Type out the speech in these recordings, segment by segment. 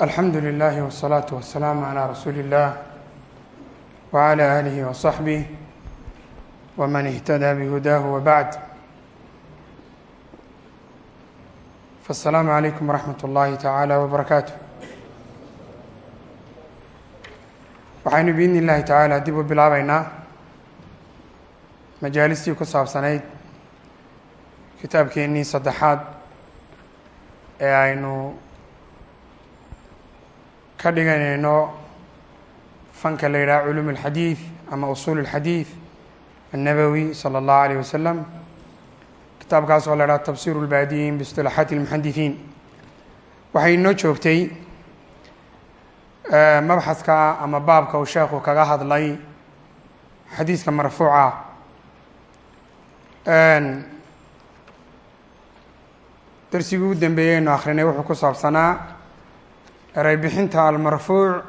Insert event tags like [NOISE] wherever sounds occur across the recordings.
alxamdu lilahi wsalaatu wasalaamu calaa rasuuli اllah wacalaa aalihi wasaxbih waman ihtadaa bihudaahu wabacd faalsalaamu calaykum waraxmat اllahi tacaala wbarakaatu waxaynu biidni illahi tacaala dib u bilaabeynaa majaalistii ku saabsanayd kitaabkeennii saddexaad ee aynu ka dhiganayno fanka la yidhaha culum اlxadiid ama usuul اlxadiid الnabowi salى اllahu alayh wasalam kitaabkaas oo la idhaha tafsir اlbaadiyin biiصطilaaxaati اlmuxadisiin waxay inoo joogtay mabxaska ama baabka uu sheekhu kaga hadlay xadiiska marfuuca darsigii u dambeeyey aynu akrinay wuxuu ku saabsanaa eray bixinta almarfuuc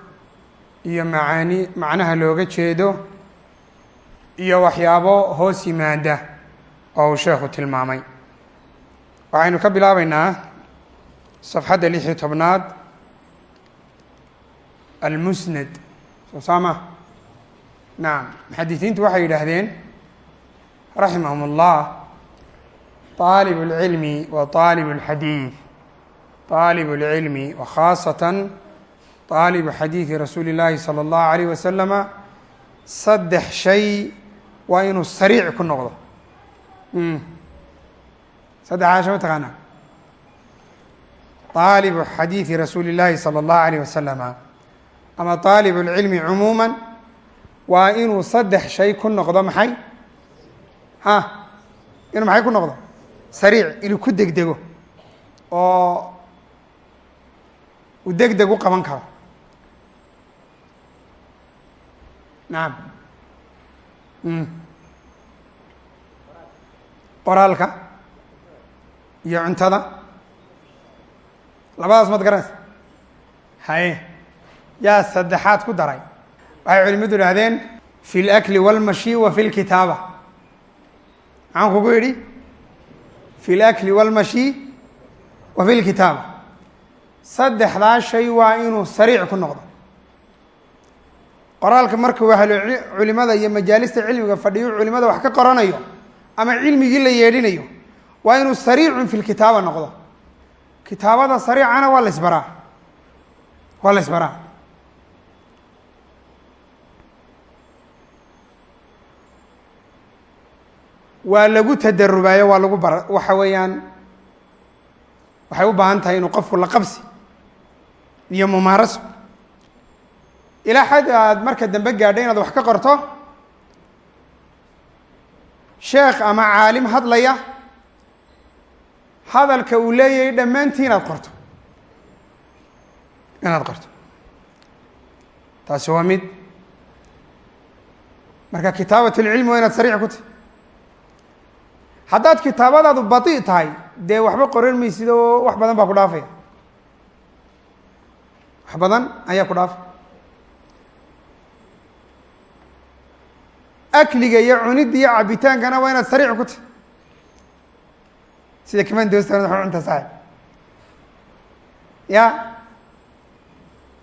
iyo macaani macnaha looga jeedo iyo waxyaabo hoos yimaada oo uu sheekhu tilmaamay waxaynu ka bilaabeynaa safxadda lix iyo tobnaad almusnad soo saama nacam muxadisiintu waxay yidhaahdeen raximahum اllah طaalib اlcilmi wa طaalib اlxadiid طaalib اlcilmi wa khaasatan طaalibu xadiidi rasuuli اllaahi salى اllahu alayh wasalama saddex shay waa inuu sariic ku noqdo saddexaasha ma taqaanaa طaalibu xadiidi rasuuli اllaahi salى اllahu alayh wasalama ama طaalib اlcilmi cumuuma waa inuu saddex shay ku noqdo maxay ha inuu maxay ku noqdo sariic inuu ku degdego oo uu deg deg u qaban karo nacam qoraalka iyo cuntada labadaas mad garanaysa haye yaa saddexaad ku daray waxay culimadu idhahdeen fi اlakli wاlmashi wa fi اlkitaaba maxaan kugu yidhi fi اlakli wاlmashi wa fi اlkitaaba saddexdaa shay waa inuu sariic ku noqdo. Qoraalka marka wahlo culimada iyo majaalista cilmiga fadhiyo culimada wax ka qoranayo ama cilmigii la yeedhinayo waa inuu sariicun fi lkitaaba noqdo. Kitaabada sariicana waa la isbaraa. Waa la isbaraa. Waa lagu tadarubaayo waa lagu bara waxa weeyaan waxay u baahan tahay inuu qofku la qabsi iyo mumaaraso ilaa xad aad marka dambe gaadho inaad wax ka qorto? Sheekh ama caalim hadlaya hadalka uu leeyahay dhammaantii inaad qorto. Inaad qorto. Taasi waa mid. Marka kitaabat اlcilmi waa inaad sariic ku tahy haddaad kitaabadaadu baطi tahay dee waxba qoran maysid oo wax badan baa ku dhaafaya wax badan ayaa ku dhaafay akliga iyo cunidda iyo cabitaankana waa inaad sariic ku tahy sida kaman doosta wa cunta saaxib ya?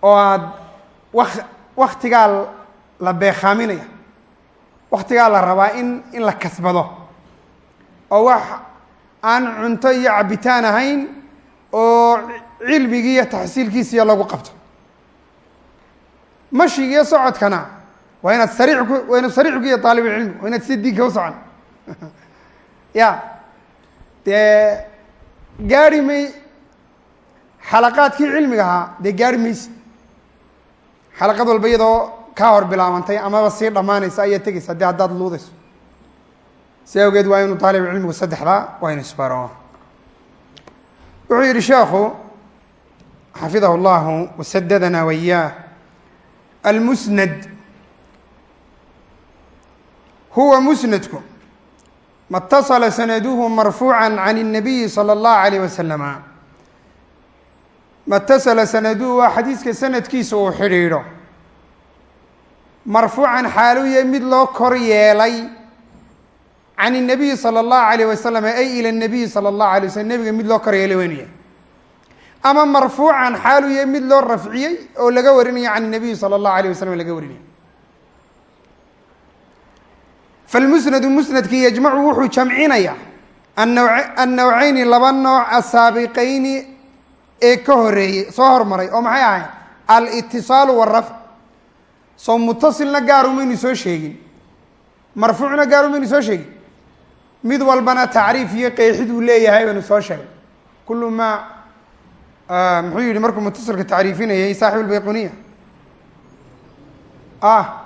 Oo aad wak waktigaa la beekaaminaya waktigaa la rabaa in in la kasbado. Oo wax aan cunto iyo cabitaan ahayn oo cilmigii iyo taxsiilkiisiyo lagu qabto mashigi iyo socodkana? Waa inaad sariic ku waa inaad sariic ku iyo aalibulcilmi waa inaad sida diinka u socon. [LAUGHS] Ya dee gaari may xalaqaadkii cilmiga ahaa dee gaari mayse. Xalaqad walba iyadoo kaa hor bilaabantay amaba sii dhammaanaysa ayaa tegeysa dee haddaad luudayso. Si awgeed waa inuu aalibulcilmigu saddexdaa waa inu isbaro wuxuu yihi sheekhu xafidahu اllahu wasadadana wayaah almusnad huwa musnadku ma اtasala sanaduhu marfuuca can الnabiyi salى اllahu alayh wasalama ma اtasala sanaduhu waa xadiiska sanadkiisa uu xidhiidho marfuucan xaalu yahay mid loo kor yeelay can الnabiyi salى اllahu alayh wasalam ay ilى الnabiyi salى اllahu alay waslm nebiga mid loo kor yeelay weynu yahay ama marfuucan xaalu yahay mid loo rafciyey oo laga warinayo can nabiyi sala allahu alayh wasalam laga warinayo falmusnadu musnadkii yajmacu wuxuu jamcinaya annaw annawceyni laba nooc asaabiqeyni ee ka horeeyey soo hormaray oo maxay ahayd alitisaalu warafc soo mutasilna gaaru maynu soo sheegin. Marfuucna gaaru maynu soo sheegin. Mid walbana tacriif iyo qeexid uu leeyahay baynu soo sheegay. Kullu maa muxuu yihi markuu mutasilka tacriifinayay saaxib lbayquniya ah.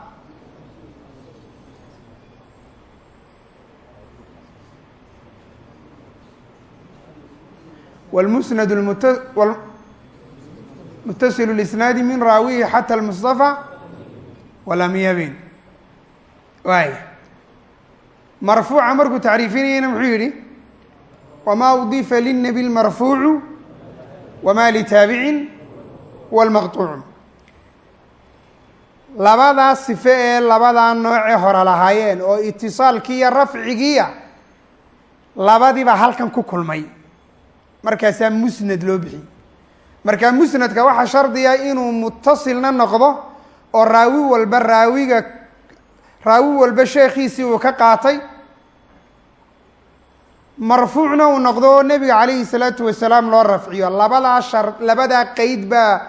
Wlmusnad mutasil lisnaadi min raawihi xata lmustafa walam yabin. Waay. Marfuuca markuu tacriifinayana muxuu yihi wma udifa lلnabi اlmarfuucu wma litaabicin wاlmaqطuucu labadaa sife ee labadaa noocee hore lahaayeen oo itisaalkii iyo rafcigiiya labadiiba halkan ku kulmay markaasaa musnad loo bixiyey markaa musnadka waxaa shardiga inuu mutasilna noqdo oo raawi walba raawiga raawi walba sheekhiisii uu ka qaatay marfuucna uu noqdo nebiga calayhi salaatu wasalaam loo rafciyo. Labadaa shar labadaa qeyd baa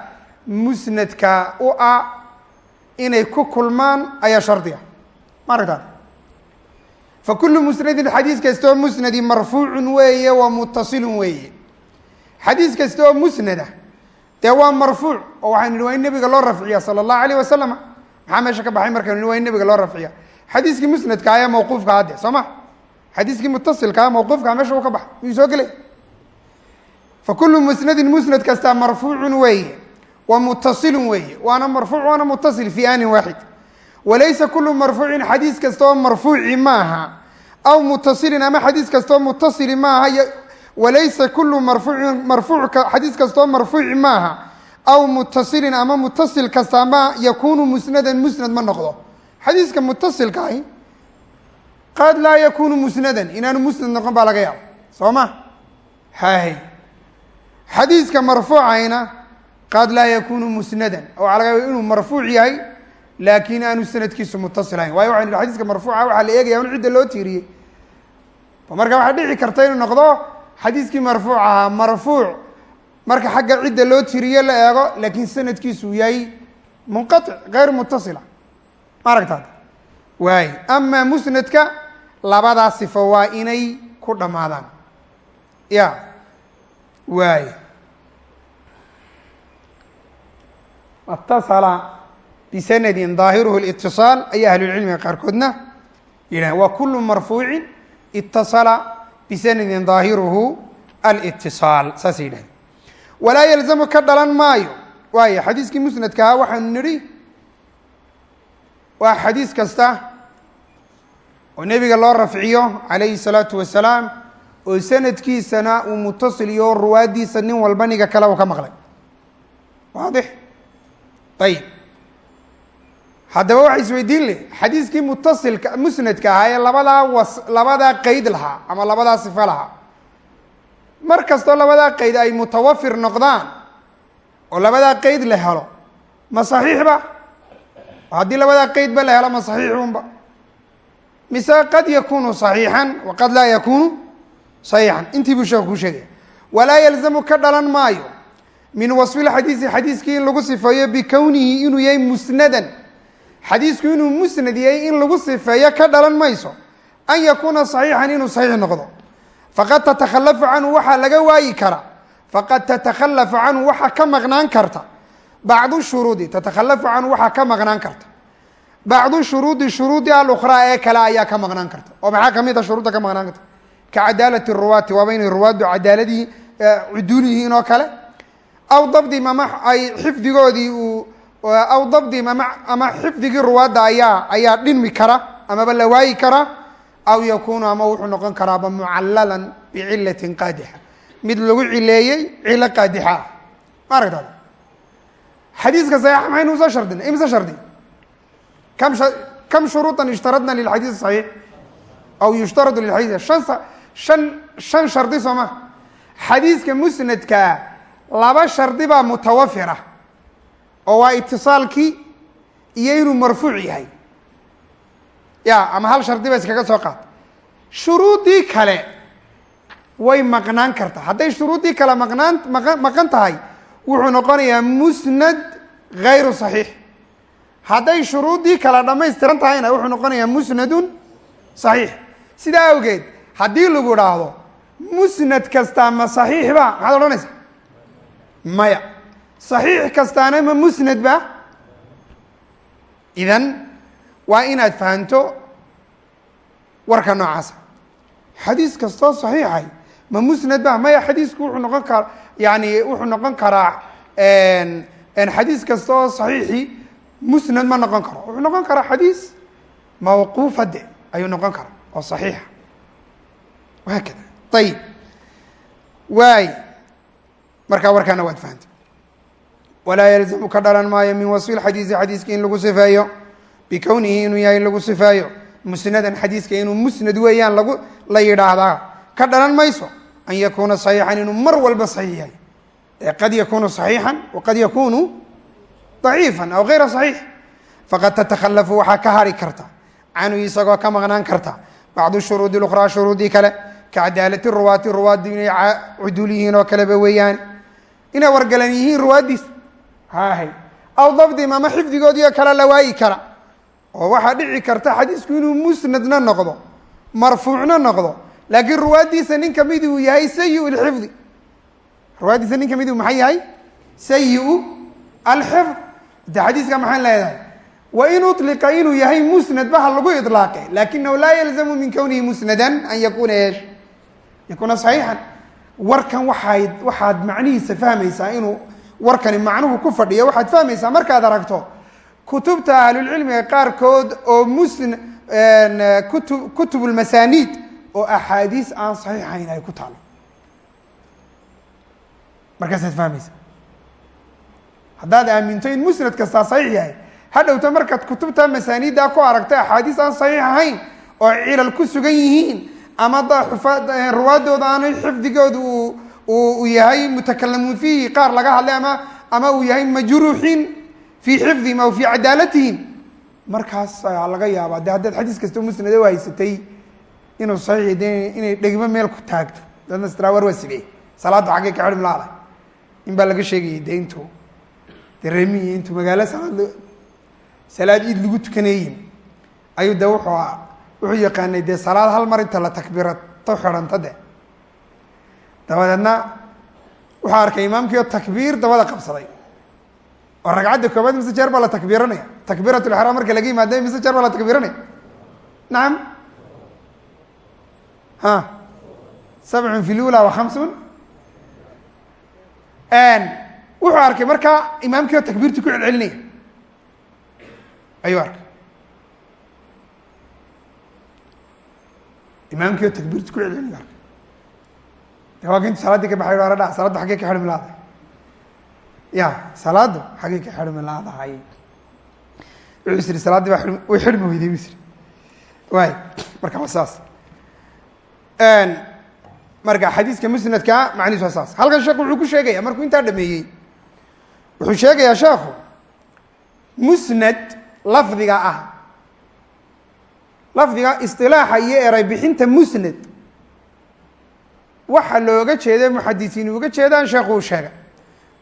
musnadka u ah inay ku kulmaan ayaa shardiga ma aragtaa fa kullu musnadin xadiis kasta oo musnadi marfuucun weeye wa mutasilun weeye. Xadiis kasta oo musnada dee waa marfuuc oo waxaynu nihi waa in nebiga loo rafciya sala allahu alayh wasalama maxaa meesha ka baxay markaynu nihi waa in nebiga loo rafciya xadiiskii musnadka ayaa mawquufka hadde soo ma xadiiskii mutasilkaa mawquufkaa meesha uu ka baxa yuu soo gelay. Fa kullu musnadin musnad kastaa marfuucun weeye wa mutasilun weeye waana marfuuc waana mutasil fi anin waaxid. Walaysa kullu marfuucin xadiis kasta oo marfuuci maaha aw mutasilin ama xadiis kasta oo mutasili maaha walaysa kullu marfuucin marfuucka xadiis kastaoo marfuuci maaha aw mutasilin ama mutasil kasta ma yakunu musnadan musnad ma noqdo. Xadiiska mutasilka ahi qad laa yakunu musnadan inaanu musnad noqon baa laga yaaba soo ma hay xadiiska marfuucayna qad laa yakunu musnadan oo waxaa laga yaaba inuu marfuuc yahay laakin aanu sanadkiisu mutasil ahayn waayo waxaynu xadiiska marfuuca waxaa la eegaya in cidda loo tiiriyey marka waxaa dhici karta inuu noqdo xadiiskii marfuuc ahaa marfuuc marka xagga cidda loo tiriye la eego laakiin sanadkiisu yahay munqaطic gayr mutasila ma aragtaad waay ama musnadka labadaa sifo waa inay ku dhammaadaan ya waay اtasala bisanadi ظaahiruhu اlاtiصaal ayaa ahlulcilmiga qaarkoodna yidhah wa kulu marfuuci itasala bisanadin ظaahiruhu alitiصaal saasay yidhahdeen walaa yalzamu ka dhalan maayo waayo xadiiskii musnadka ahaa waxaanu nidhi waa xadiis kasta oo nebiga loo rafciyo calayhi الsalaatu wasalaam oo sanadkiisana uu mutasil iyo ruwaaddiisa nin walba niga kale uu ka maqlay. Waadix. Ayib haddaba waxa isweydiin leh xadiiskii mutasilka musnadka ahaa ee labadaa was labadaa qeyd lahaa ama labadaa sifo lahaa. Mar kastoo labadaa qeyd ay mutawafir noqdaan oo labadaa qeyd la helo ma saxiix ba? Haddii labadaa qeyd ba la helo ma saxiixunba mise qad yakunu صaxiixan wa qad laa yakunu صaxiixan intii buu sheeku kuu sheegaya walaa yalzamu ka dhalan maayo min wasfi lxadiisi xadiiskii in lagu sifeeyo bikownihi inuu yahay musnadan xadiisku inuu musnad yahay in lagu sifeeyo ka dhalan mayso an yakuuna صaxiixan inuu saxiix noqdo faqad tatakhalafu canhu waxaa laga waayi karaa faqad tatakhalafu canhu waxaa ka maqnaan karta bacdu shuruudi tatakhalafu canhu waxaa ka maqnaan karta bacdu shuruudi shuruudi alukhraa ee kale ayaa ka maqnaan karta oo maxaa ka mid a shuruudda ka maqnaan karta ka ruwaati waaba inay ruwaaddu cadaaladii cuduul yihiin oo kale aw dabdim ama ay xifdigoodii uu aw dabdim ama ama xifdigii ruwaadda ayaa ayaa dhinmi kara amaba la waayi karaa aw yakunu ama wuxuu noqon karaaba mucallalan bicilatin qaadixa mid lagu cileeyey cilo qaadixa ah ma aragtaada xadiiska saxiixa maxaynu soo shardina imse shardi kam shuruuطa ishtaradna lilxadiis صaxiix aw yushtaradu lilxadiis an shan shardi soo ma xadiiska musnadkaa laba shardi baa mutawafira oo waa itisaalkii iyo inuu marfuuc yahay ya ama hal shardi ba iskaga soo qaad shuruuddii kale way maqnaan kartaa hadday shuruuddii kale maqnaan maq maqan tahay wuxuu noqonayaa musnad gayru saxiix hadday shuruuddii kale dhammaystiran tahayna wuxuu noqonayaa musnadun saxiix. Sidaa awgeed haddii lagu dhaahdo musnad kastaa ma saxiix ba? Maxaad odhanaysaa? Maya. Saxiix kastaana ma musnad ba? Idan waa inaad fahanto warka noocaasa. Xadiis kastoo saxiixay ma musnad ba? Maya xadiisku wuxuu noqon kara yani wuxuu noqon karaa xadiis kastoo saxiixi musnad ma noqon karo. Wuxuu noqon karaa xadiis mawquufa de ayuu noqon karaa oo saxiixa. Wahaakada ayib waay. Markaa warkaana waad fahantay walaa yalzamu ka dhalan maayo min wasfi lxadiisi xadiiska in lagu sifeeyo bikownihi inuu yahay lagu sifeeyo musnadan xadiiska inuu musnad weeyaan lagu la yidhaahdaa. Ka dhalan mayso an yakuuna صaxiixan inuu mar walba saxiix yahay. Qad yakunu صaxiixan waqad yakunu daciifan aw hayra saxiix faqad tatakhallafu waxaa ka hari karta canhu isagoo ka maqnaan karta bacdu shuruudi luqraa shuruudii kale ka cadaalati ruwaati ruwaaddu inay cuduul yihiin oo kaleba weeyaan. Inay wargalan yihiin ruwaaddiis. Haahay. Aw dabdi mama xifdigoodiio kale la waayi kara. Oo waxaa dhici karta xadiisku inuu musnadna noqdo marfuucna noqdo laakiin ruwaaddiisa nin ka mid uu yahay sayiu lxifdi ruwaaddiisa nin ka mid uu maxay yahay? Sayiu alxifd ade xadiiska maxaan leedahay? Wain uطliqa inuu yahay musnad baha lagu ilaaqe lakinahu laa yalzamu min kownihi musnadan an yakuna eesh yakuna saxiixan. Warkan waayd waxaad macnihiisa fahmaysaa inuu warkani macnuhu ku fadhiyo waxaad fahmaysaa markaad aragto kutubta ahlulcilmiga qaarkood oo musn kutu kutubulmasaaniid oo axaadiis aan saxiixayn ay ku taalo. Markaasaad fahmaysaa haddaad aaminto in musnad kastaa saxiix yahay. Hadhowta markaad kutubta masaaniiddaa ku aragta axaadiis aan saxiix ahayn oo cilal ku sugan yihiin ama ruwaadooda aanay xifdigooda uu yahay mutakalamuun fiihi qaar laga hadlay ama ama uu yahay majruuxiin fii xifdihim aw fii cadaalatihim. Markaas ayaa laga yaabaa. De haddaad xadiis kastoo musnada u haysatay inuu saxiix inay dhegmo meel ku taagto dadna istraa war waa sidee? Salaaddu xaggay ka xidhim laada in baa laga sheegayay de remiyi intuu magaalo salaad salaad iid lagu tukaneeyin ayuu de wuxuu wuxuu yaqaanay dee salaad hal mar inta la takbiirato xidhanto de dabadeedna wuxuu arkay imaamkii oo takbiir dabada qabsaday. Oo ragcadda koobaad mise jeer baa la takbiiranaya. Takbiirat lxraam marka laga yimaada mise jeer baa la takbiiranaya. Nacam ha. Sabcun fi lula wa khamsun wuxuu arkay markaa imaamkii oo takbiirtii ku celcelinaya. Ayuu arkay. Imaamkii oo takbiirti ku celcelinaya arkay. Waa kintu salaadii ka baxay hore dha xaggee ka xidhmi laadahay ya salaaddu xaggee ka xidhmi laadahay wuxuu is salaaddii baa way xidhmi weyday bu isiri waay marka waa saas. Marka xadiiska musnadka macnihiis waa saas. Halkan sheekhu wuxuu ku sheegaya markuu intaa dhameeyey wuxuu sheegayaa sheekhu musnad lafdiga ah. Lafdiga isilaaxa iyo eray bixinta musnad. Waxa looga jeeda muxadisiin uga jeedaan sheekhu uu sheegay.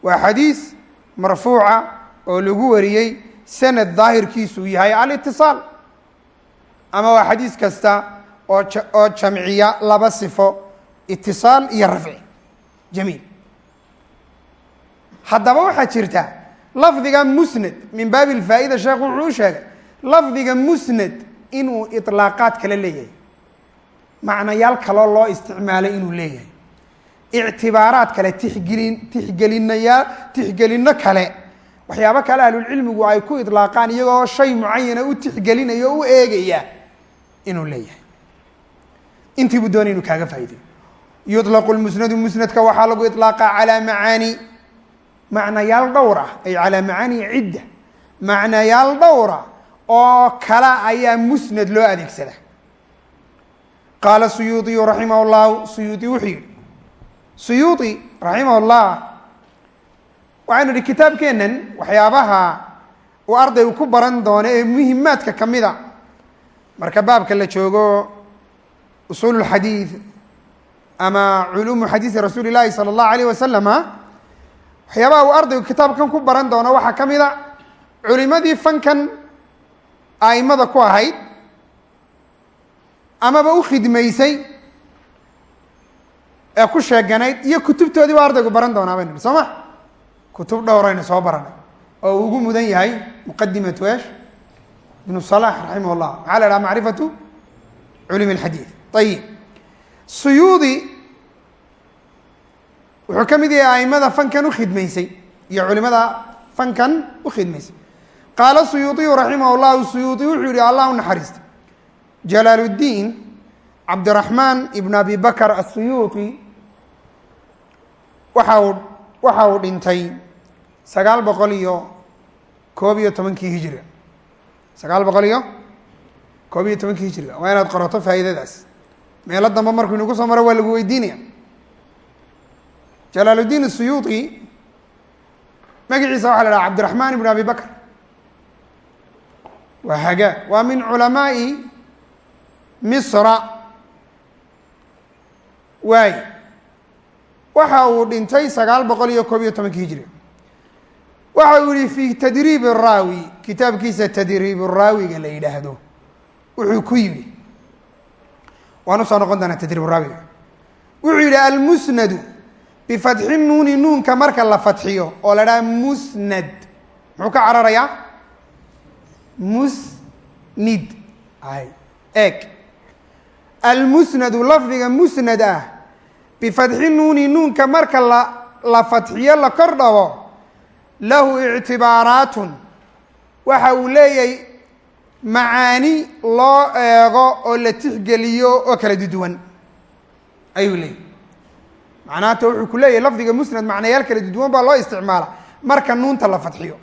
Waa xadiis marfuuca oo lagu wariyey sanad daahirkiisu yahay alitiصaal ama waa xadiis kasta oo oo jamciya laba sifo itiصaal iyo rafci jamiil haddaba waxaa jirta lafdiga musnad min baabi lfaa-ida sheekhu wuxuu sheegay lafdiga musnad inuu ilaaqaad kale leeyahay. Macnayaal kaloo loo isticmaalay inuu leeyahay. Ictibaaraad kale tixgelin tixgelinayaa tixgelinno kale. Waxyaabo kale ahlulcilmigu ay ku ilaaqaan iyagoo shay mucayana u tixgelinaya u eegaya inuu leeyahay. Intiibuu doonay inuu kaaga faa'idayo yuطlaqu lmusnadu musnadka waxaa lagu ilaaqa calaa macaani macnayaal dhowr ah ay calaa macaanii cidda. Macnayaal dhowra ah oo kala ayaa musnad loo adeegsada qaala suyuudiyu raximah llahu suyuudi wuxuu yidhi suyuudi raximah llah waxaynu idhi kitaabkeennan waxyaabaha uu arday ardaygu ku baran doono ee muhimaadka ka mida marka baabka la joogo usuul lxadiid ama culuumu xadiisi rasuuli llaahi sala allahu alayh wasalama waxyaabaha uu ardaygu kitaabkan ku baran doono waxaa ka mid a culimadii fankan aimada ku ahayd amaba u khidmaysay ee ku sheeganayd iyo kutubtoodii baa ardaygu baran doonaa baynu soo ma? Kutub dhowraynu soo baranay oo uu ugu mudan yahay muqadimatu esh ibnu salax raximah llah maxaa la dhaha macrifatu culum اlxadiid ayib suyuudi wuxuu ka mid yahay aimada fankan u ukhidmaysay iyo culimada fankan u ukhidmaysay qaala suyuuiyu raximah llahu suyuui wuxuu yihi allah u naxariistay jalaaluddiin cabdiraxmaan ibn abi bakr asuyuuti waxau waxa uu dhintay sagaal boqol iyo koob iyo tobankii hijri sagaal boqol iyo koob iyo tobankii hijiriga waa inaad qorato faa'iidadaas. Meelo dambe markuu inagu soo maro waa lagu weydiinaya jalaaludiin suyuudi magaciisa waxaa la dhaha cabdiraxmaan ibn abi bakr. Waa hagaa waa min culamaai misra. Waay waxa uu dhintay sagaal boqol iyo koob iyo tobankii hijri. Waxa uu yihi fi tadriib raawi kitaabkiisa tadriib raawiga la yidhaahdo wuxuu ku yidhi waan u soo noqon doonaa tadriib raawiga wuxuu yidhi almusnadu bifatxi nuuni nuunka marka la fatxiyo oo la dhaha musnad. Muxuu ka cararayaa? Musnid. Eeg. Almusnadu lafdiga musnad ah bifatxi nuuni nuunka marka la la fatxiyo la kor dhabo lahu ictibaaraatun. Waxa uu leeyahay macaani loo eego oo la tixgeliyo oo kala duduwan ayuu leeyahy macnaata wuxuu ku leeyahay lafdiga musnad macnayaal kala duduwan baa loo isticmaala marka nuunta la fatxiyo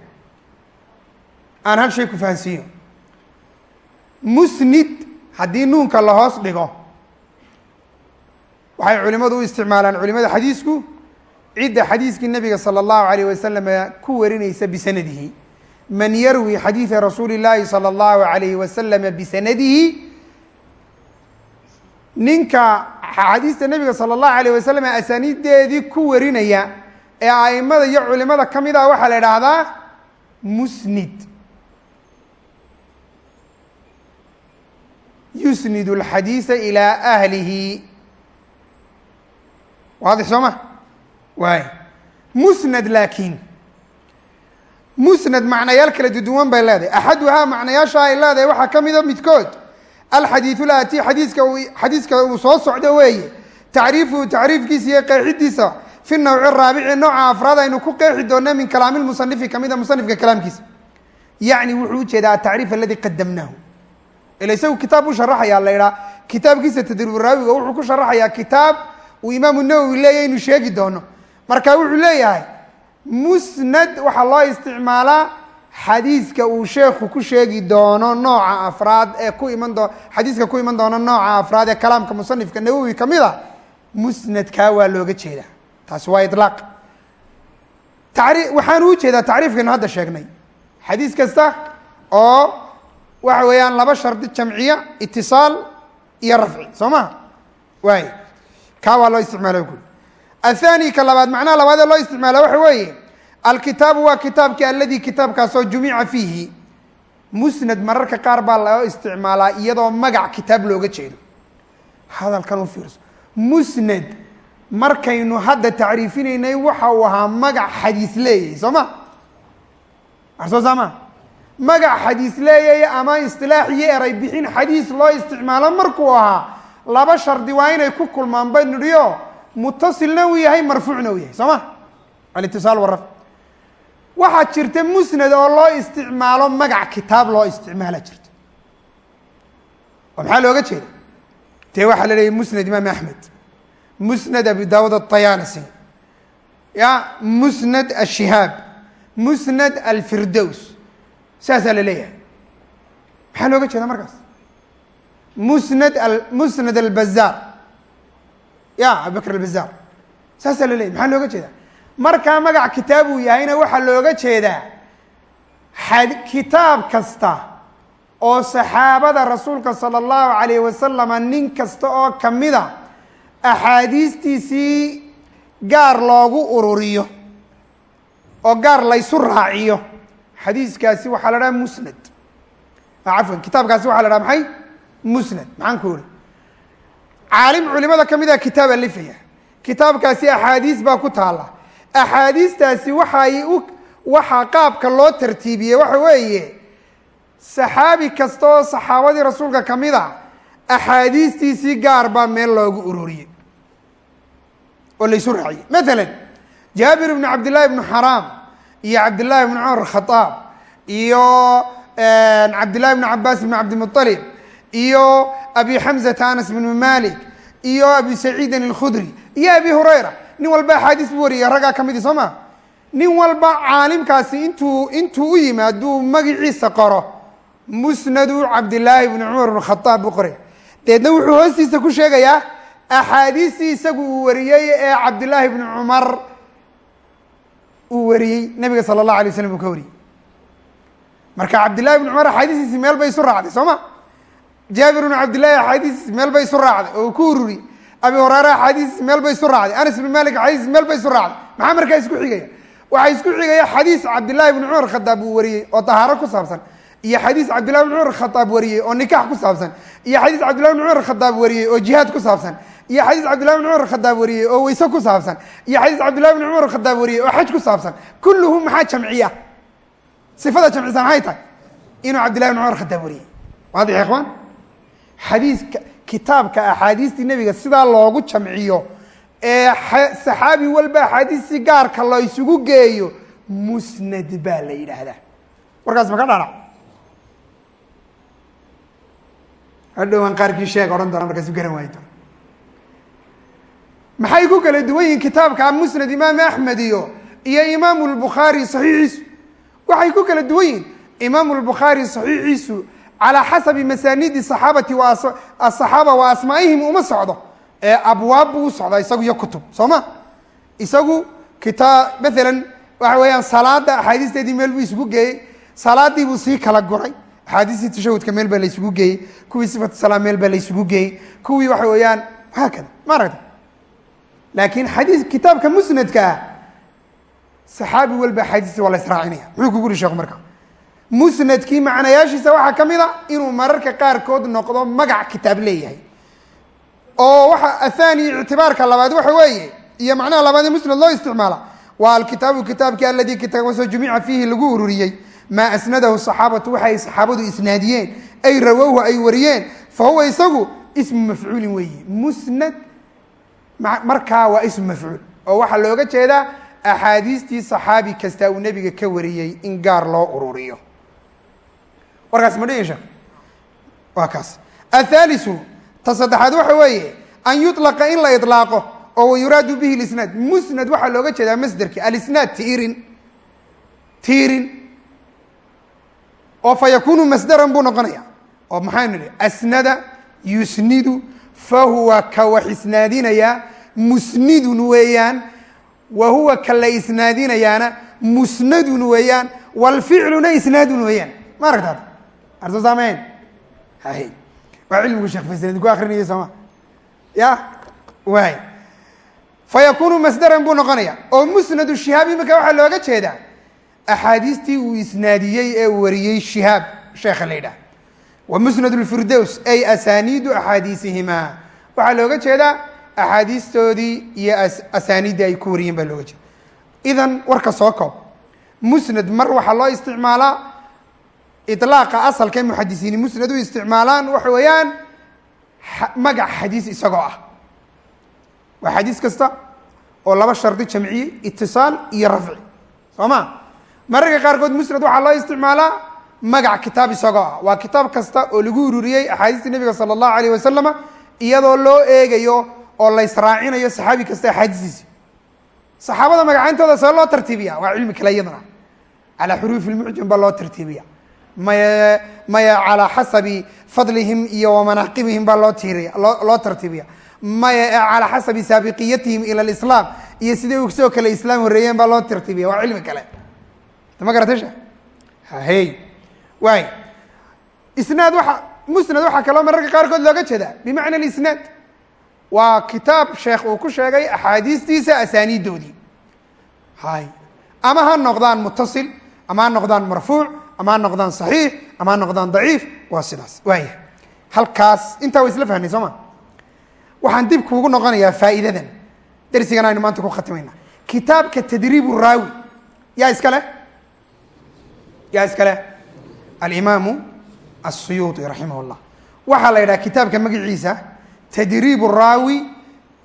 aan hal shay ku fahansiiyo musnid haddii nuunka la hoos dhigo waxay culimadu u isticmaalaan culimada xadiisku cidda xadiiskii nabiga salى اllahu alayh wasalam ku warinaysa bisanadihi man yarwi xadiida rasuuli اllaahi salى اllahu alayhi wasalama bisanadihi ninka axaadiista nebiga sala allahu calayh wasalam ee asaaniiddeedii ku warinaya ee aimada iyo culimada ka mid ah waxaa la idhaahdaa musnid. Yusnidu alxadiisa ilaa ahlihi. Waadix soo ma waay musnad laakiin. Musnad macnayaal kala duduwan bay leedahay. Axaduhaa macnayaasha ay leedahay waxaa ka mid a midkood alxadiidu laati xadiiska uu xadiiska uu soo socdo weeye tacriifuhu tacriifkiisa iyo qeexidiisa fi nawci raabici nooca afraad aynu ku qeexi doona min kalaami lmusanifi kamida musanifka kalaamkiisa yacni wuxuu u jeedaa atacriif aladi qadamnaahu ila isagu kitaab u sharaxaya la idhaa kitaabkiisa tadriburaawiga wuxuu ku sharaxayaa kitaab uu imaamu nawowi leeyahy inuu sheegi doono marka wuxuu leeyahay musnad waxaa loo isticmaalaa xadiiska uu sheekhu ku sheegi doono nooca afraad ee ku iman doo xadiiska ku iman doono nooca afraad ee kalaamka musanifka nawowi ka mid a musnadkaa waa looga jeedaa. Taasi waa ilaaq tari waxaanu u jeedaa tacriifkaynu hadda sheegnay. Xadiis kasta oo waxa weeyaan laba shardi jamciya itisaal iyo rafci. Soo maha waay kaa waa loo isticmaala guri athani ka labaad macnaha labaad ee loo isticmaala waxa weeye alkitaabu waa kitaabkii aladi kitaabkaasoo jumica fiihi. Musnad mararka qaar baa loo isticmaalaa iyadoo magac kitaab looga jeedo. Hadalkan u fiirso. Musnad markaynu hadda tacriifinaynay waxa uu ahaa magac xadiis leeyahy soo ma? Arsoo saama? Magac xadiis leeyahy ama istilaax iyo eray bixin xadiis loo isticmaalo markuu ahaa laba shardi waa inay ku kulmaan ba nidhiyo mutasilna uu yahay marfuucna uu yahay soo ma? Alitisaal waraf waxaa jirta musnad oo loo isticmaalo magac kitaab loo isticmaala jirta. Oo maxaa looga jeeda dee waxaa la leeyahy musnad imaam axmed. Musnad abi daawud aطayaalisi ya musnad ashihaab musnad alfirdows saasaa la leeyahay. Maxaa looga jeeda markaas? Musnad musnad albazaar. Ya abibakr albazaar. Saasaa la leyahy maxaa looga jeeda markaa magac kitaab uu yahayna waxaa looga jeedaa kitaab kasta oo saxaabada rasuulka sala allahu calayh wasalama nin kasta oo kamida axaadiistiisii gaar loogu ururiyo oo gaar laysu raaciyo. Xadiiskaasi waxaa la dhaha musnad. Cafwan kitaabkaasi waxaa la dhaha maxay? Musnad maxaan ku uri. Caalim culimada kamida kitaab alifaya. Kitaabkaasi axaadiis baa ku taala axaadiistaasi waxay u waxaa qaabka loo tartiibiyey waxa weeye saxaabi kasta oo saxaabadii rasuulka ka mid a axaadiistiisii gaar baa meel loogu ururiyey oo laysu raaciyey maala jaabir ibnu cabdillahi ibnu xaraam iyo cabdillahi ibnu cumar khaaab iyo cabdillahi ibnu cabaas ibnu cabdimualib iyo abi xamzata anas bnu malik iyo abi saciidin alkhudri iyo abi hurayra nin walba axaadiis buu wariyay raggaa ka midi soo ma nin walba caalimkaasi intuu intuu u yimi hadduu magiciisa qoro. Musnadu cabdillaahi bni cumar bn khaaab buu qoray. Deedna wuxuu hoostiisa ku sheegayaa axaadiistii isagu uu wariyey ee cabdillaahi bni cumar uu wariyey nabiga sala allahu alay waslam uu ka wariyey. Marka cabdillahi bni cumar axaadiistiisi meel bay isu raacday soo ma jaabir bnu cabdillahi axaadiistiisi meel bay isu raacday oo ku ururiyey abi horeere axaadiistiisi meel bay isu raacday. Anas bn malik axaadiistiisi meel bay isu raacday. Maxaa markaa isku xigaya? Waxaa isku xigaya xadiis cabdillahi bni cumar khadaab uu wariyey oo tahaaro ku saabsan iyo xadiis cabdillahi bn cumar khadaab wariyey oo nikax ku saabsan iyo xadiis cabdillahi bn cumar khadaab wariyey oo jihaad ku saabsan iyo xadiis cabdillahi bn cumar khadaab wariyey oo weyse ku saabsan iyo xadiis cabdillahi bn cumar khadaab wariyey oo xaj ku saabsan. Kulluhum maxaa jamciya? Sifada jamcisa maxay tahay? Inuu cabdillahi bn cumar khadaab wariyey. Waadix ikhwaan xadiiska kitaabka axaadiistii nebiga sidaa loogu jamciyo ee saxaabi walba axaadiistii gaarka la isugu geeyo musnad baa la yidhaahdaa. Warkaas maka dhanac hadhowaan qaarkii sheeg odhan doona markaasu garan waayi doona maxay ku kala duwan yihiin kitaabka musnad imaam axmed iyo iyo imaamu lbukhaari saxiixiisu? Waxay ku kala duwan yihiin imaamu lbukhaari saxiixiisu calaa xasabi masaanidi saxaabati wa asaxaaba wa asmaa'ihim uma socdo ee abwaab buu u isagu iyo kutub soo ma isagu kitaab maalan waxa weeyaan salaada axaadiisteedii meel buu isugu geeyey salaadii buu sii kala guray axaadiistii tashahudka meel baa la geeyey kuwii sifatu salaam meel baa la geeyey kuwii waxa weeyaan haakada ma aragta laakiin xadiis kitaabka musnadka ah saxaabi walba axaadiistii waa la israacinaya muxuu kugu uri sheekhu marka musnadkii macnayaashiisa waxaa ka mid a inuu mararka qaarkood noqdo magac kitaab leeyahay. Oo waxa athani ictibaarka labaad waxa weeye iyo macnaha labaad ee musnad loo isticmaala waa alkitaabu kitaabkii aladii kitaabkaasoo jumica fiihi lagu ururiyey maa asnadahu saxaabatu waxay saxaabadu isnaadiyeen ay rawowhu ay wariyeen fa isagu ismu mafcuulin weeye. Musnad markaa waa ismu mafcuul oo waxaa looga jeedaa axaadiistii saxaabi kasta uu nebiga ka wariyey in gaar loo ururiyo warkaas ma dhihin sheekh? Waa kaas. Athalisu ta saddexaad waxa weeye an yulaqa in la ilaaqo oo wayuraadu bihi lisnaad. Musnad waxaa looga jeedaa masderki alisnaad tiirin. Tiirin. Oo fa masdaran buu noqonaya oo maxaynu nihi asnada yusnidu fa ka wax isnaadinayaa musnidun weeyaan. Wa huwa ka la isnaadinayaana musnadun weeyaan. Walficluna isnaadun weeyaan. Ma aragtaad arso saamayn hay waa cilmigu sheekh faysal ku akrinaya sooma ya? Waay fa yakunu masdaran buu noqonaya oo musnadu shihaab imika waxaa looga jeedaa axaadiistii uu isnaadiyey ee wariyey shihaab sheekha la wa musnad lfirdows ay asaniidu axaadiisihima waxaa looga jeedaa axaadiistoodii iyo asaaniiddii ay ku wariyeen baa looga jeeda idan warka soo koob. Musnad mar waxaa loo isticmaalaa ilaaqa asalka muxadisiini musnad isticmaalaan waxa weeyaan magac xadiis isagoo ah. Waa xadiis kasta oo laba shardi jamciyey itisaal iyo rafci. Soo ma? Mararka qaarkood musnad waxaa loo isticmaalaa magac kitaab isagoo ah. Waa kitaab kasta oo lagu ururiyey axaadiista nebiga sala allahu alayh wasalama iyadoo loo eegayo oo la israacinayo saxaabi kasta axaadistiisi saxaabada magacayntooda see loo tartiibiya waa cilmi kale iyadana. Calaa xuruufi lmucjam baa loo tartiibiya maya maya calaa xasabi fadlihim iyo wamanaaqibihim baa loo tiiriya loo tartiibiya. Maya calaa xasabi saabiqiyatihim ila lislaam iyo siday u soo kale islaam horreeyeen baa loo tartiibiya waa cilmi kale. Ma garatay shee? Hahey waay isnaad waa musnad waxaa kaloo mararka qaarkood looga jeedaa bimacna alisnaad. Waa kitaab sheekh uu ku sheegay axaadiistiisa asaaniiddoodii hay ama ha noqdaan mutasil ama ha noqdaan marfuuc ama ha noqdaan saxiix ama ha noqdaan daciif waa sidaas waaya halkaas intaa wa isla fahnay soo ma waxaan dib kuugu noqonayaa faa'iidadan darsigan aynu maanta ku khatimayna kitaabka tadriib raawi yaa iska leh yaa iska leh alimaamu asuyuuطi raximah اllah waxaa la yidhaha kitaabka magaciisa tdriib الraawi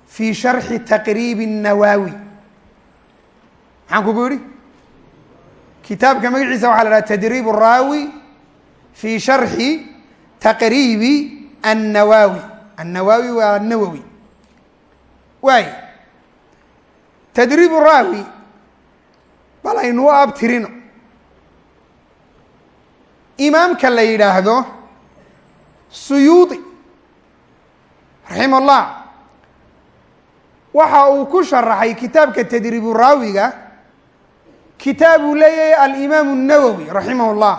fi sharxi taqriib الnawaawi maxaan kugu yihi kitaabka magaciisa waxaa la dhaha tadriib raawi fii sharxi taqriibi annawaawi. Annawaawi waa nawowi. Waay tadriib raawi bal aynuu abtirino imaamka la yidhaahdo suyuudi raxima allah waxa uu ku sharaxay kitaabka tadriibu raawiga kitaabuu leeyahay alimaam الnawowi raximah اllah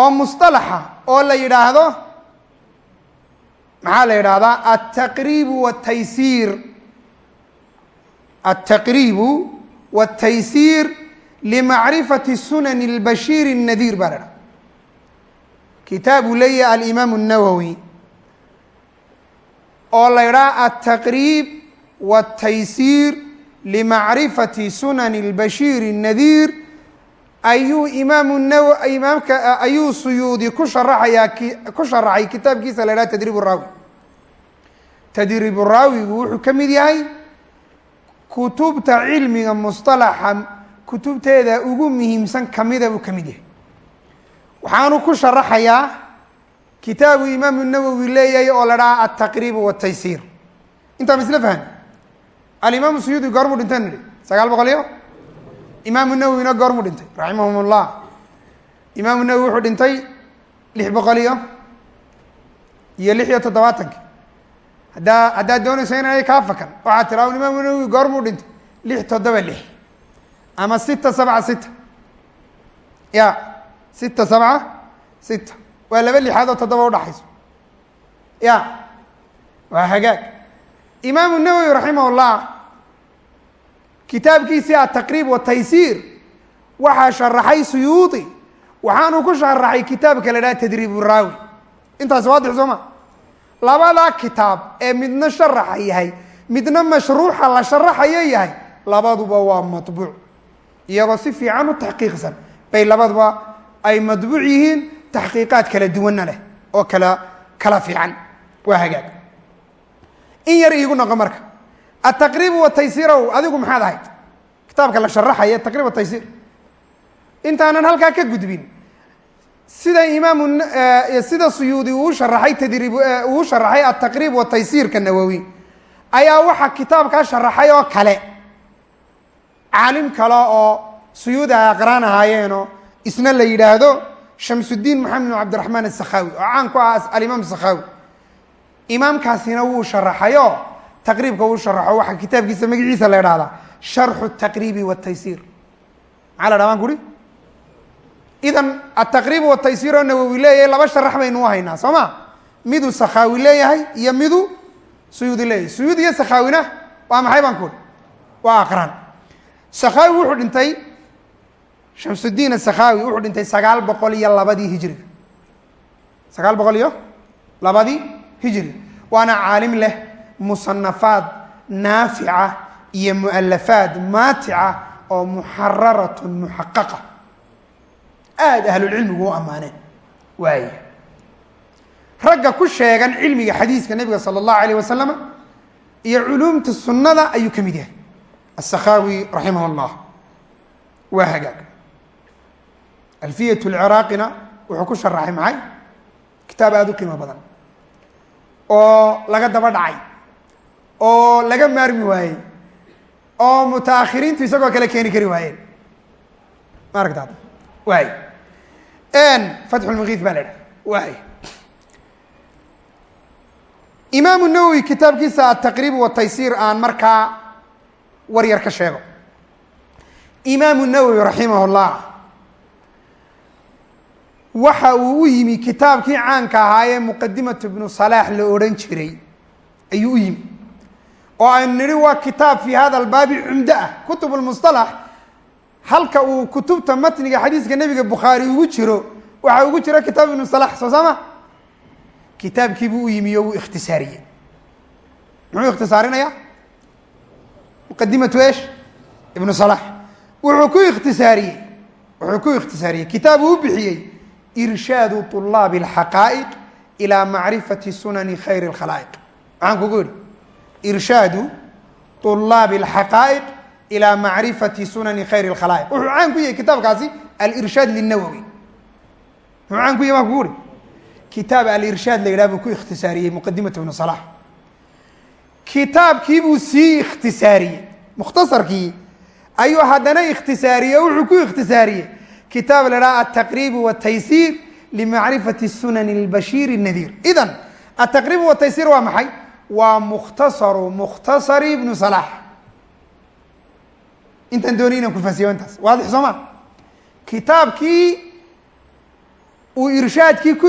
oo musطalaxa oo la yidhaahdo maxaa la yidhahdaa altaqriib wاtaysiir altaqriibu wاtaysiir limacrifati sunan اlbashiir الnadiir baa la dhaha kitaabuu leeyahay alimaam الnawowi oo la ydhaha altaqriib wاtaysiir limacrifati sunani lbashiiri nadiir ayuu imaam imaamka ayuu suyuudi ku sharaxayaa ku sharaxay kitaabkiisa la ydhaha tadriib raawi tadriibu raawigu wuxuu ka mid yahay kutubta cilmiga musطalaxa kutubteeda ugu muhiimsan kamida buu ka mid yahay waxaanu ku sharaxayaa kitaabu imaamu nawowi leeyahay oo la dhaha altaqriib wاtaysiir intaan isla fahn alimaamu suyuudi goormuu dhintan nidhi. Sagaal boqol iyo? Imaamu nawowina goormuu dhintay raximahum اllah imaamu nawowi wuxuu dhintay lix boqol iyo? Iyo lix iyo toddobaatanki haddaa haddaad doonayso inay kaa fakan waxaad tiraa imaamu nawowi goormuu dhintay lix toddoba lix ama sita sabca sita. Ya sita sabca sita. Waa laba lixaad oo toddoba udhaxayso ya waa hagaag imaamu nawowi raximah اllah kitaabkiisii ataqriib wataysiir waxaa sharaxay suyuudi waxaanu ku sharaxay kitaabka la dhaha tadriib raawi. Intaas waadix soo ma? Labadaa kitaab ee midna sharaxa yahay midna mashruuxa la sharaxayo yahay labaduba waa matbuuc. Iyagoo si fiican u taxqiiqsan bay labaduba ay matbuuc yihiin taxqiiqaad kala duwanna leh oo kala kala fiican. Waa hagaag in yar iigu noqo marka. Altaqriib wataysiirow adigu maxaad ahayd? Kitaabka la sharaxaya taqrib wataysiir. Intaanan halkaa ka gudbin sida imaamu sida suyuudi uu sharaxay tadriib uu sharaxay altaqriib wataysiirka nawowi ayaa waxaa kitaabkaa sharaxay oo kale. Caalim kale oo suyuudi ay aqraan ahaayeenoo isna la yidhaahdo shamsudiin maxamed bin cabdiraxmaan asakhawi oo caan ku ah alimaam sakhawi imaamkaasina wuu sharaxayo. Taqriibka uu sharaxo waxaa kitaabkiisa magaciisa la idhahdaa sharxu taqriibi wataysiir maxaa la dhaha baan kuhi idan ataqriib wataysiir nawowi leeyahay laba sharax baynu u haynaa soo ma? Miduu sakhaawi leeyahay iyo miduu suyuudi leeyahay. Suyuud iyo sakhaawina waa maxay baan kuhi waa aqraan. Sakhaawi wuxuu dhintay shamsudiin asakhaawi wuxuu dhintay sagaal boqol iyo labadii hijriga. Sagaal boqol iyo labadii hijriga waana caalim leh musanafaad naafica iyo mualafaad maatica oo muxararatun muxaqaqa aada ahlulcilmigu u ammaaneen. Waaya ragga ku sheegan cilmiga xadiiska nebiga sala allahu alayh wasalama iyo culuumta sunnada ayuu ka mid yahay. Asakhaawi raximah اllah waa hagaag. Alfiyat lciraaqina wuxuu ku sharaxay maxay? Kitaab aada u qiimo badan oo laga daba dhacay oo laga maarmi waayey oo mutaakhiriintu isagoo kale keeni kari waayeen. Ma aragtaad waay. Fatxulmugiif baa la idhaha waay. Imaamu nawowi kitaabkiisa ataqriib wataysiir aan markaa war yar ka sheego. Imaamu nawowi raximah llah waxa uu u yimi kitaabkii caanka ahaa ee muqadimatu ibnu salaax la odhan jiray. Ayuu u yimi. Oo aynu nidhi waa kitaab fii hada albaabi cumdo ah kutub lmusalax halka uu kutubta matniga xadiiska nebiga bukhaari ugu jiro waxaa ugu jira kitaab ibnu salax soo sama kitaabkiibuu u yimi oo wuu ikhtisaariyey. Muxuu ikhtisaarinaya? Muqadimatu esh ibnu salax wuxuu ku ikhtisaariyey. Wuxuu ku ikhtisaariyey. Kitaab uu u bixiyey irshaadu ulaabi alxaqaa'iq ilaa macrifati sunani khayri alkhalaa'iq. Maxaan kugu yidhi irshaadu ulaabi alxaqaa'iq ilaa macrifati sunani khayri alkhalaa'iq. Wuxuu caan ku yahay kitaabkaasi alirshaad linawowi muxuu caan ku yahy waan kugu ihi kitaab alirshaad la yidhaha buu ku ikhtisaariyey muqadimat ibnu salax kitaabkii buu sii ikhtisaariyey mukhtasarkii ayuu haddana ikhtisaariyey wuxuu ku ikhtisaariyey kitaab la dhaha altaqriib wataysir limacrifati sunani اlbashiir الnadiir idan altaqriib wataysir waa maxay waa mukhtasaru mukhtasari ibnu salax intaan doonay inaan kufasiyo intaas waadix soo ma kitaabkii uu irshaadkii ku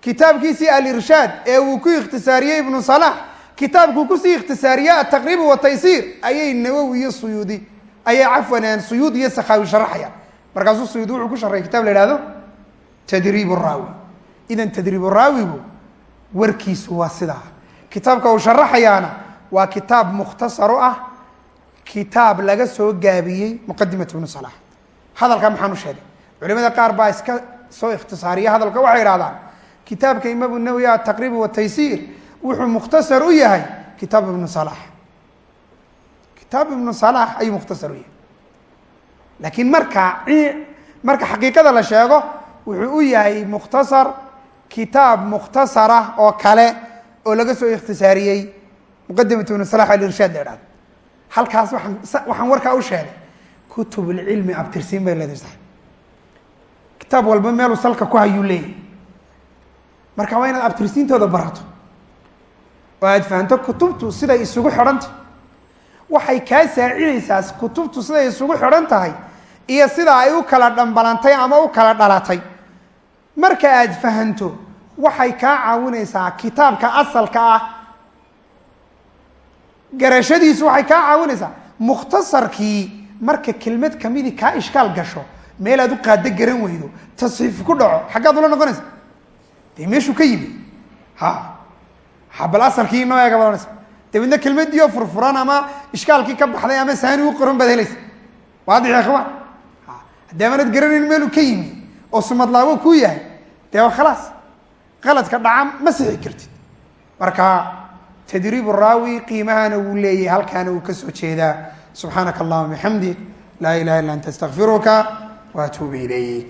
kitaabkiisii alirshaad ee uu ku ikhtisaariyey ibnu salax kitaabkuu kusii ikhtisaariye ataqriib wataysiir ayay nawowi iyo suyuudi ayay cafwan suyuud iyo sakaawi sharaxayaan markaasuu suyuud wuxuu ku sharray kitab la ihahdo tadriib raawi. Idan tadriib raawigu warkiisu waa sidaa. Kitaabka uu sharaxayaana waa kitaab mukhtasaro ah kitaab laga soo gaabiyey muqadimat ibnu salax hadalka maxaan u sheegay culimada qaar baa iska soo ikhtisaariya hadalka waxay ihahdaan kitaabka imaamu nawowi ataqriib wataysiir wuxuu mukhtasar u yahay kitaab ibnu salax kitaab ibnu salax ayuu mukhtasar u yahay laakiin marka marka xaqiiqada la sheego wuxuu u yahay mukhtasar kitaab mukhtasarah oo kale oo laga soo ikhtisaariyey muqadimat ibnu salax alirshaad la ihahdo halkaas waaan waxaan warkaa u sheegay kutub lcilmi abtirsiin bay leedahay sax kitaab walba meeluu salka ku hayuu leeyahy marka waa inaad abtirsiintooda barato oo aad fahanto kutubtu siday isugu xidhantah waxay kaa saacidaysaa kutubtu siday isugu xidhan tahay iyo sida ay u kala dhambalantay ama u kala dhalatay. Marka aad fahanto waxay kaa caawinaysaa kitaabka asalka ah. Garashadiisu waxay kaa caawinaysaa mukhtasarkii marka kelmad kamidi kaa ishkaal gasho meel aad u qaado garan weydo tasxiif ku dhaco xaggaad ula noqonaysa. Dee meeshuu ka yimi ha habal asalkii inoo eega baad onaysa dabeedna kelmadiioo furfuran ama ishkaalkii ka baxday ama saani u qoran baad helaysa waadix ikhwaan haddii amanad garanayn meeluu ka yimi oo sumadlaabo kuu yahay dee waa khalaas qaladka dhaca ma sixi kartid marka tdriib raawi qiimahana wuu leeyahay halkaana wuu ka soo jeedaa subxaanaka allahuma bixamdik laa ilaha illa anta astaqfiruka wa atuubu ilayk